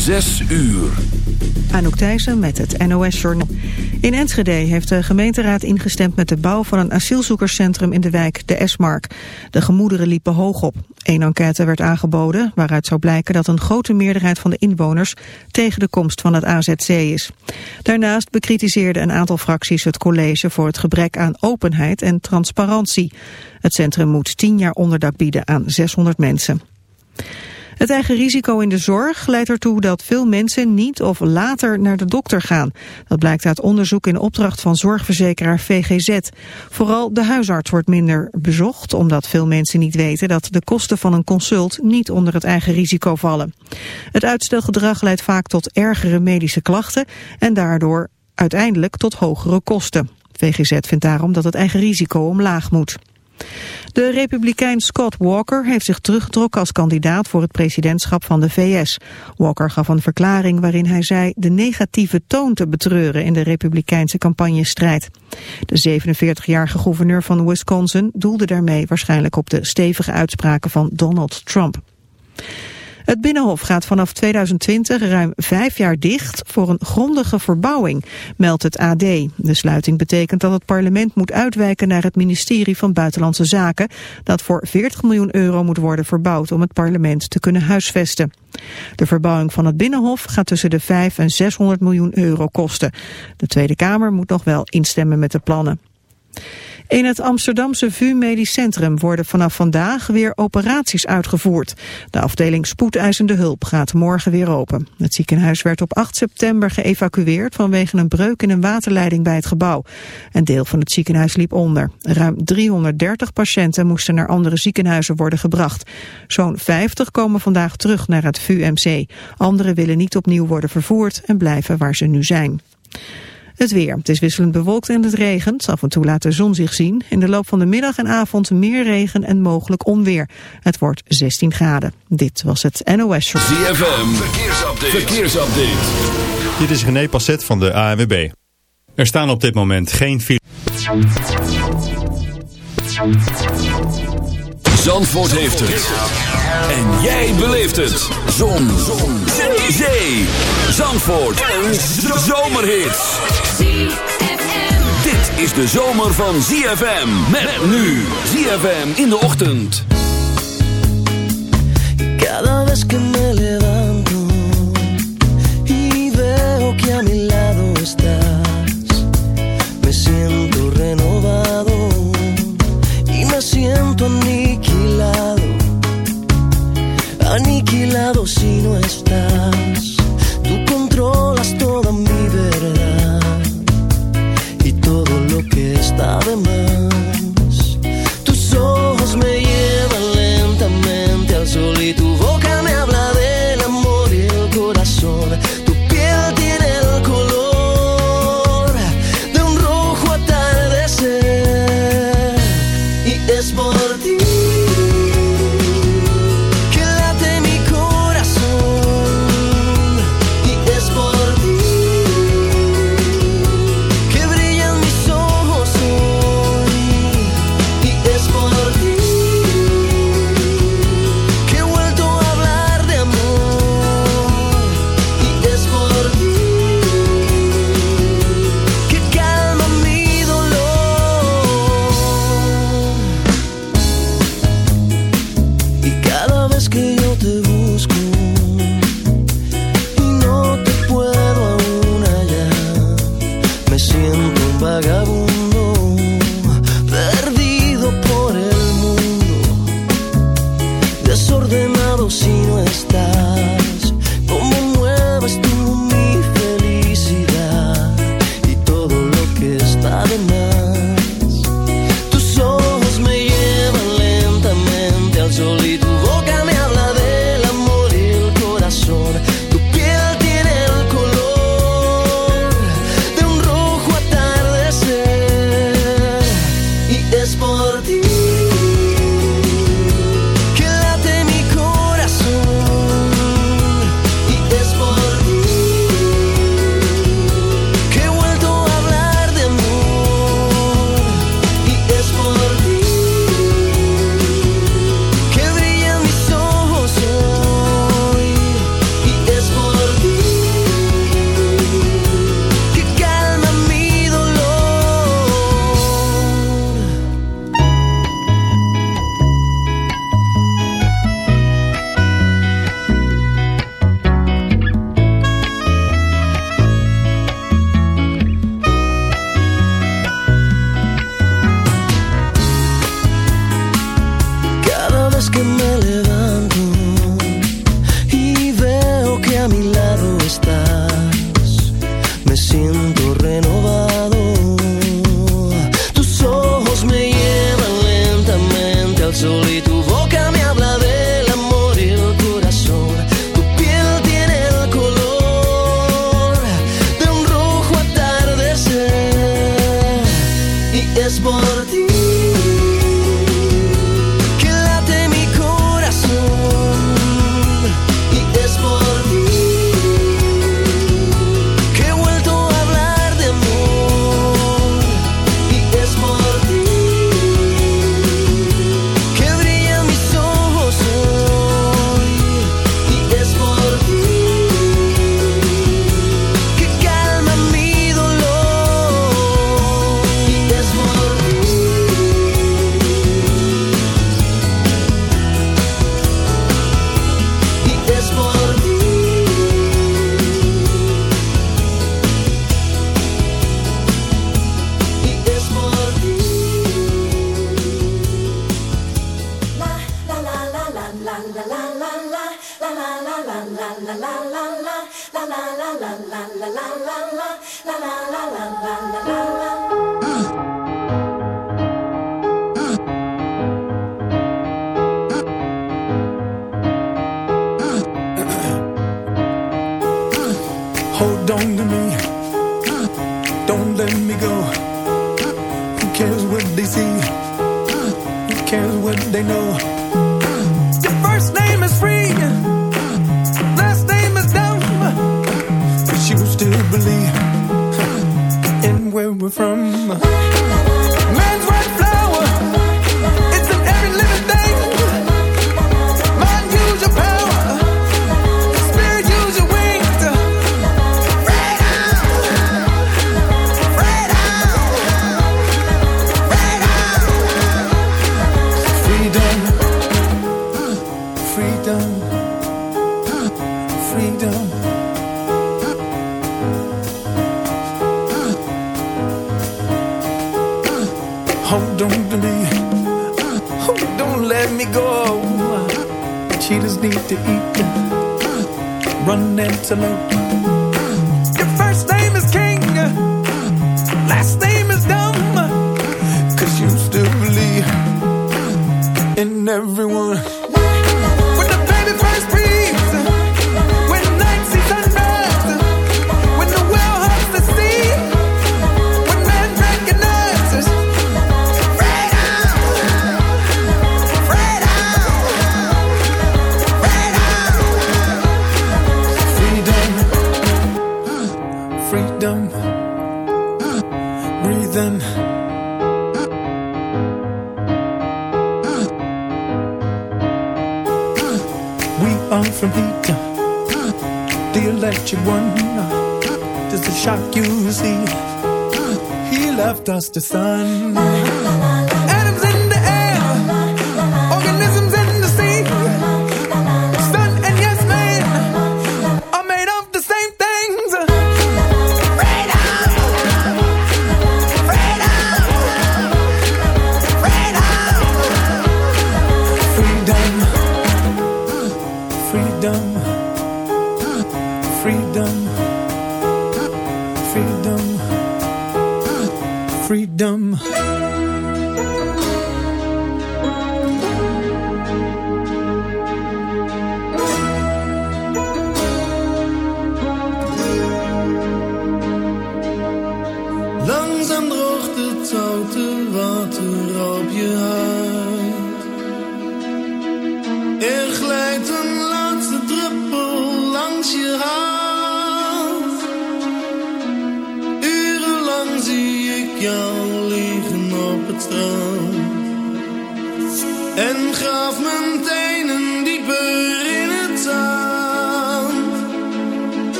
Zes uur. Anouk Thijssen met het NOS-journaal. In Enschede heeft de gemeenteraad ingestemd met de bouw van een asielzoekerscentrum in de wijk De Esmark. De gemoederen liepen hoog op. Eén enquête werd aangeboden waaruit zou blijken dat een grote meerderheid van de inwoners tegen de komst van het AZC is. Daarnaast bekritiseerde een aantal fracties het college voor het gebrek aan openheid en transparantie. Het centrum moet tien jaar onderdak bieden aan 600 mensen. Het eigen risico in de zorg leidt ertoe dat veel mensen niet of later naar de dokter gaan. Dat blijkt uit onderzoek in opdracht van zorgverzekeraar VGZ. Vooral de huisarts wordt minder bezocht, omdat veel mensen niet weten dat de kosten van een consult niet onder het eigen risico vallen. Het uitstelgedrag leidt vaak tot ergere medische klachten en daardoor uiteindelijk tot hogere kosten. VGZ vindt daarom dat het eigen risico omlaag moet. De republikein Scott Walker heeft zich teruggetrokken als kandidaat voor het presidentschap van de VS. Walker gaf een verklaring waarin hij zei de negatieve toon te betreuren in de republikeinse campagnestrijd. De 47-jarige gouverneur van Wisconsin doelde daarmee waarschijnlijk op de stevige uitspraken van Donald Trump. Het Binnenhof gaat vanaf 2020 ruim vijf jaar dicht voor een grondige verbouwing, meldt het AD. De sluiting betekent dat het parlement moet uitwijken naar het ministerie van Buitenlandse Zaken, dat voor 40 miljoen euro moet worden verbouwd om het parlement te kunnen huisvesten. De verbouwing van het Binnenhof gaat tussen de 5 en 600 miljoen euro kosten. De Tweede Kamer moet nog wel instemmen met de plannen. In het Amsterdamse VU Medisch Centrum worden vanaf vandaag weer operaties uitgevoerd. De afdeling spoedeisende hulp gaat morgen weer open. Het ziekenhuis werd op 8 september geëvacueerd vanwege een breuk in een waterleiding bij het gebouw. Een deel van het ziekenhuis liep onder. Ruim 330 patiënten moesten naar andere ziekenhuizen worden gebracht. Zo'n 50 komen vandaag terug naar het VUMC. Anderen willen niet opnieuw worden vervoerd en blijven waar ze nu zijn. Het weer. Het is wisselend bewolkt en het regent. Af en toe laat de zon zich zien. In de loop van de middag en avond meer regen en mogelijk onweer. Het wordt 16 graden. Dit was het NOS Show. ZFM. Verkeersupdate. Verkeersupdate. Dit is René Passet van de ANWB. Er staan op dit moment geen files. Zandvoort heeft het. En jij beleeft het. Zon. Zon. Zee. Zandvoort. Een zomerhit. Dit is de zomer van ZFM. Met nu. ZFM in de ochtend. Cada vez que me levanto y veo que a mi lado estás, me siento aniquilado si no estás. Tú controlas toda mi verdad y todo lo que está de más.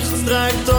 Licht strijkt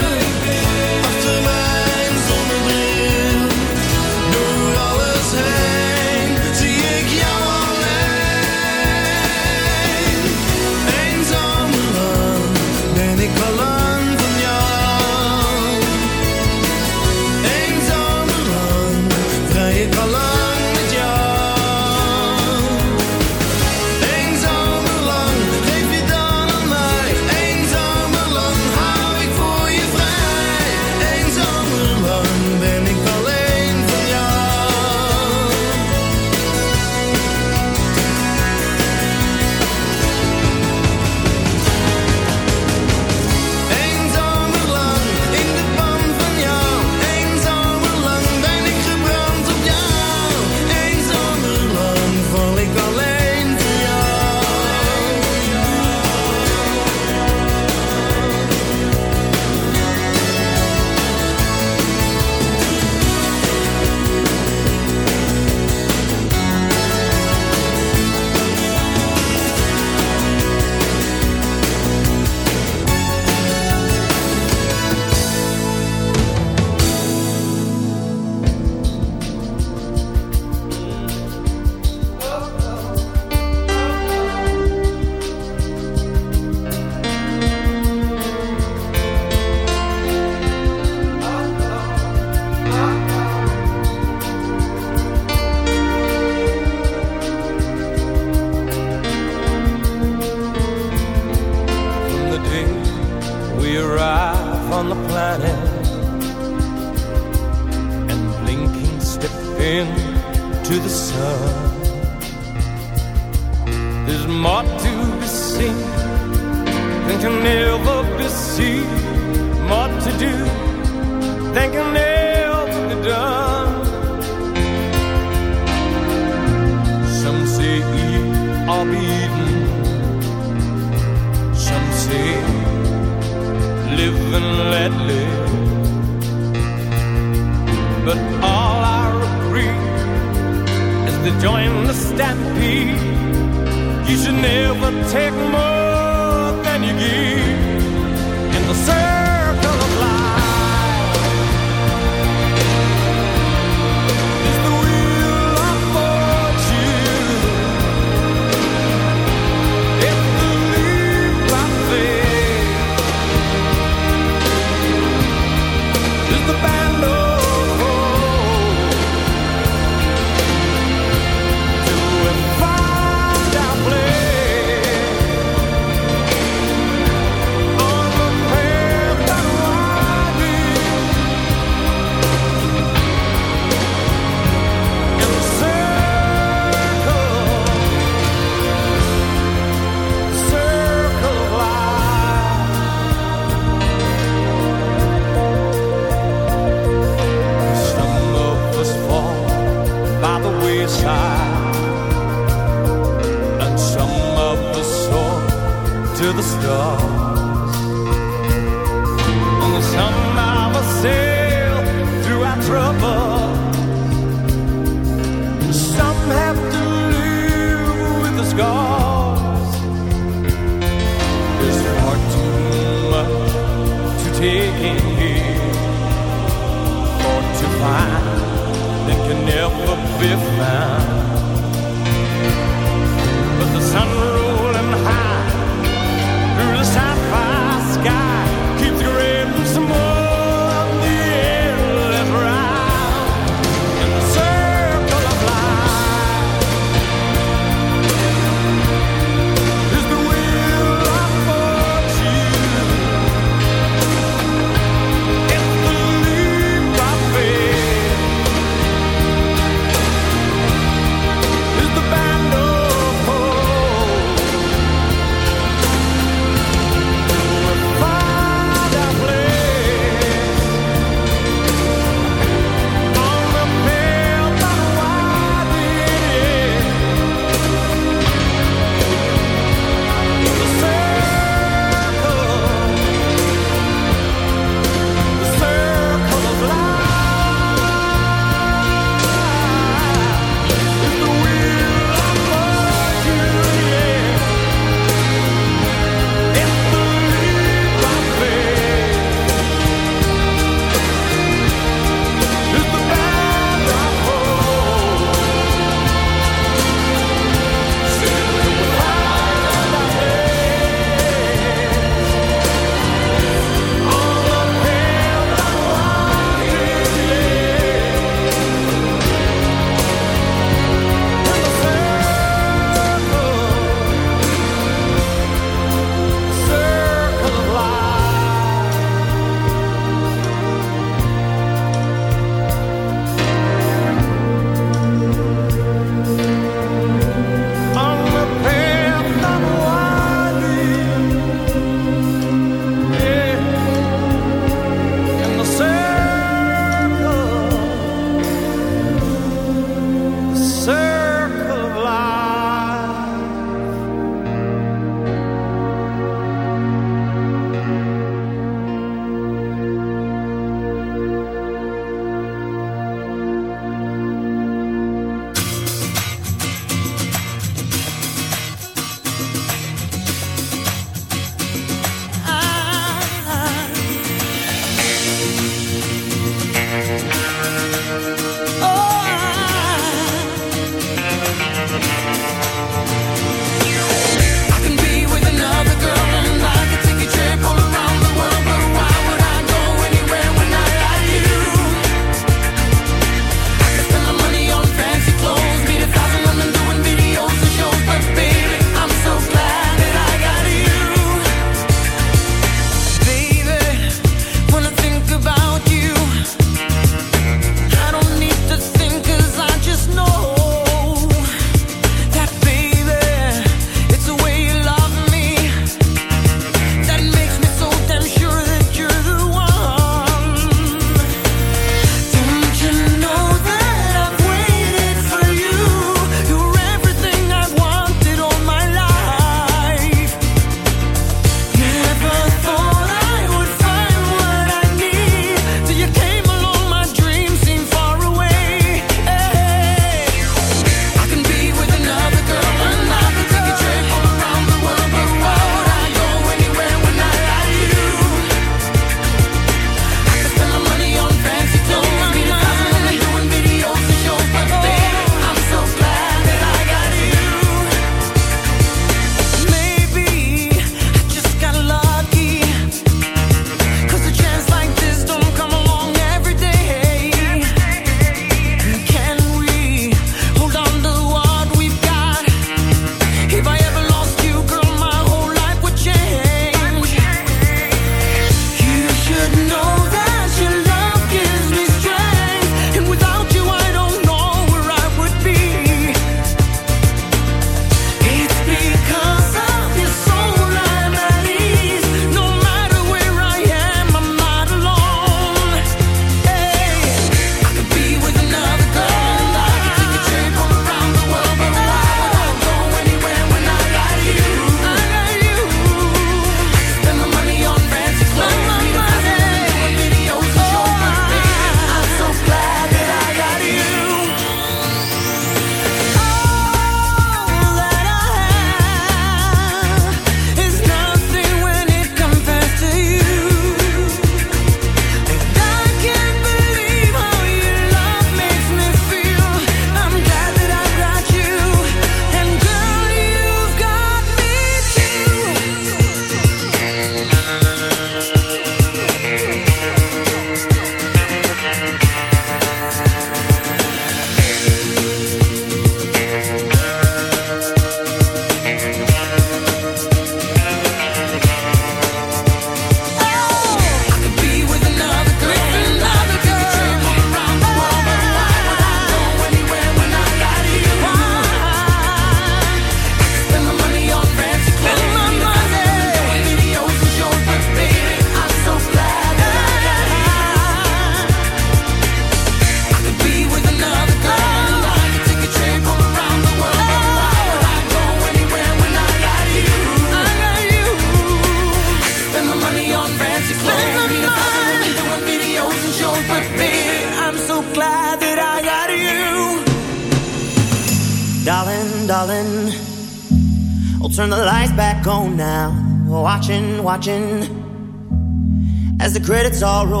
sorrow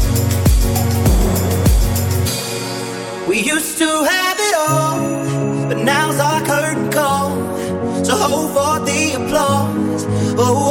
Used to have it all, but now's our curtain call. So hold for the applause. Oh,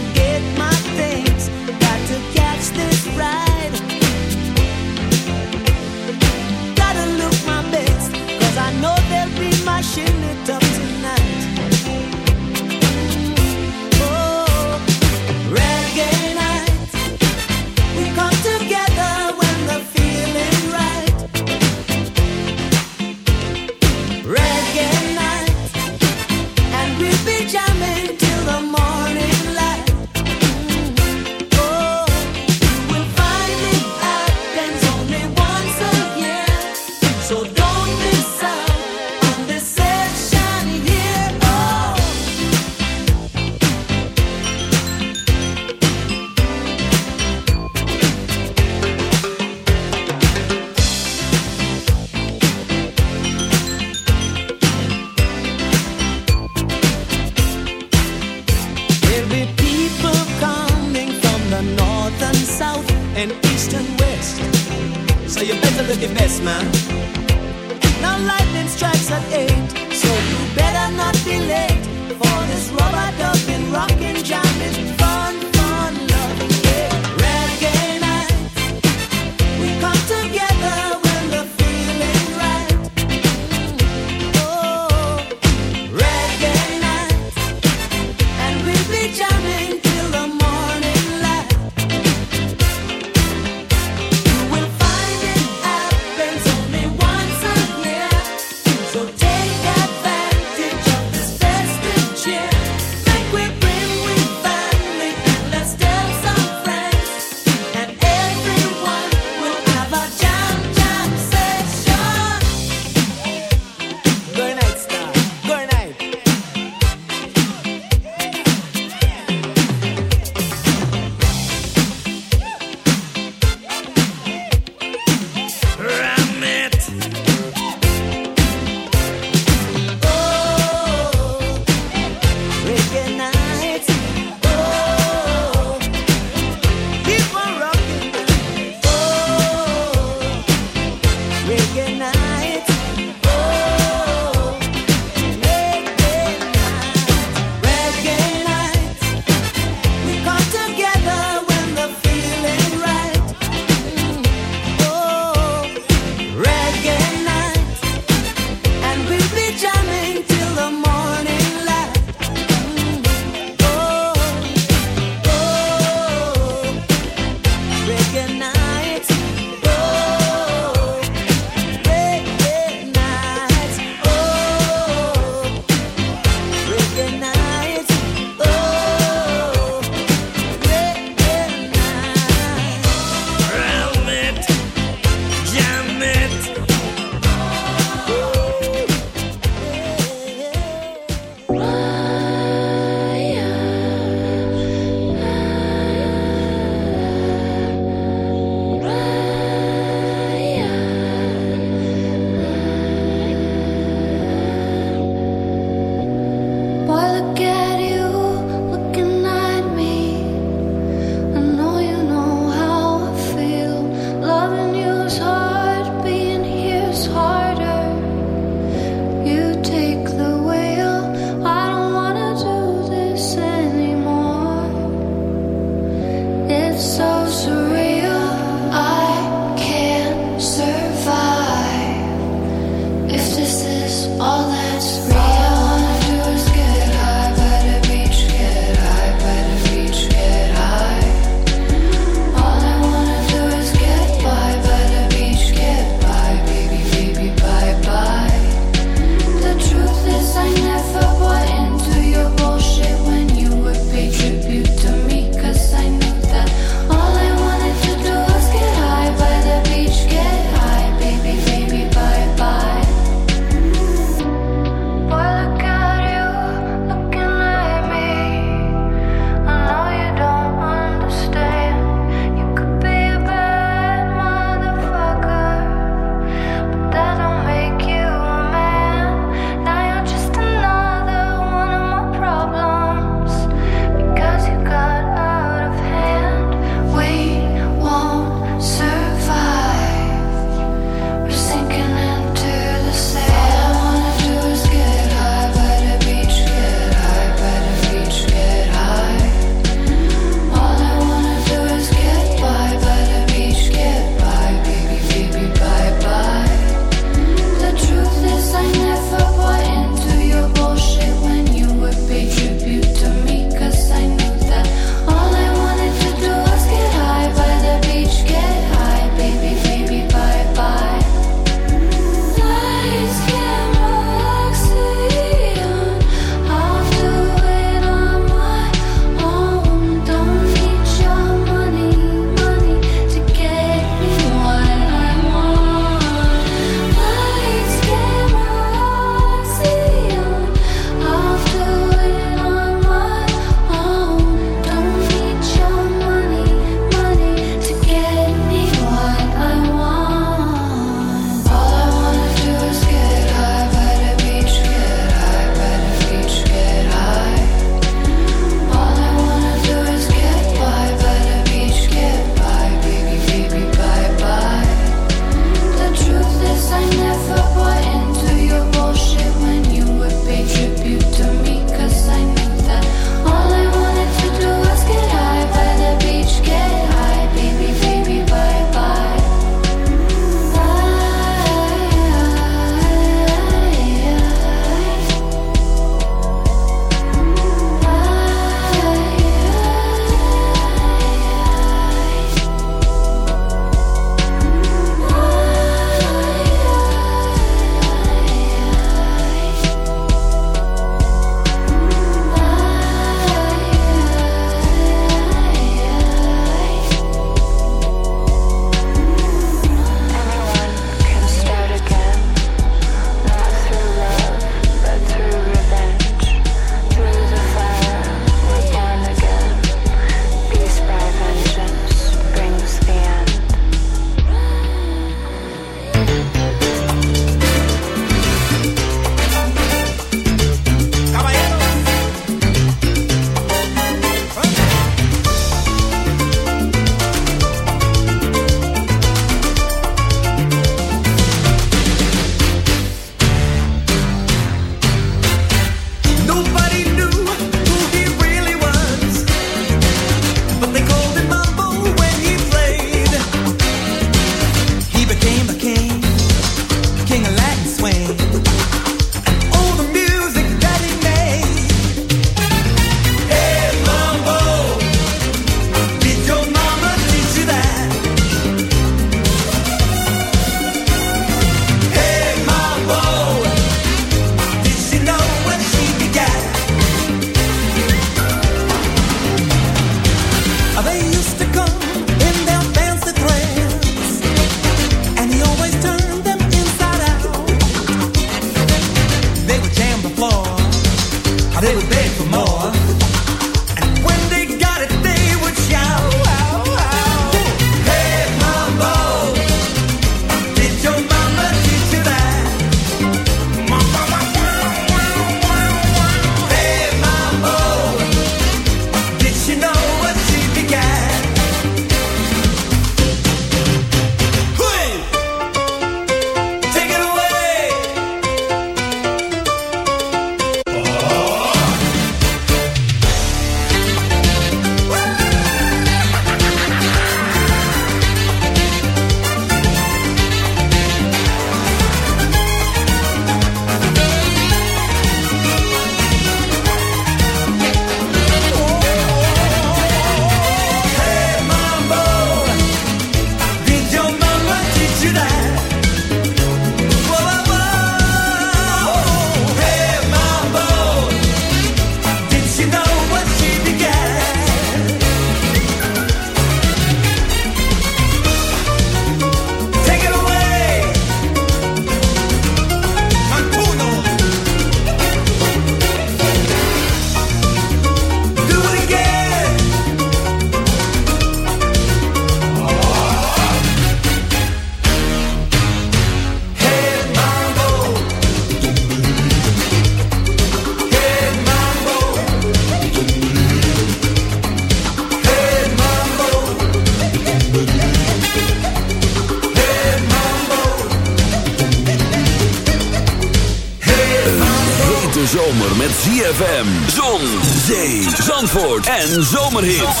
en zomerhits.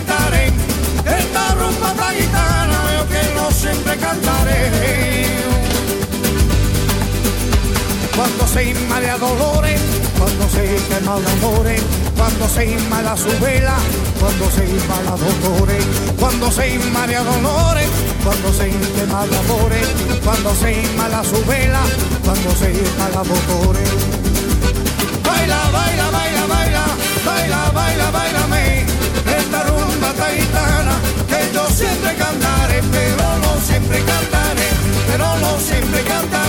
cuando se inmala dolores, cuando se quema amores, cuando se inmala su vela, cuando se inmala dolores, cuando se inmala dolores, cuando se quema amores, cuando se inmala su vela, cuando se inmala dolores. Baila, baila, baila, baila, baila, baila, bailame, esta rumba taitana que yo siempre cantaré, pero no siempre cantaré, pero no siempre cantaré.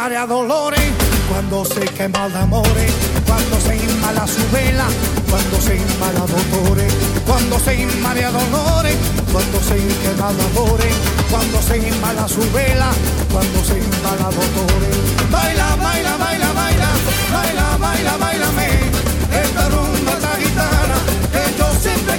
marea dolores, cuando se quema de amores, cuando se inmala su vela, cuando se inmala dolores, cuando se inmala dolores, cuando se quema de amores, cuando se inmala su vela, cuando se inmala dolores. Baila, baila, baila, baila, baila, baila, baila, esta rumba esta guitarra que yo siempre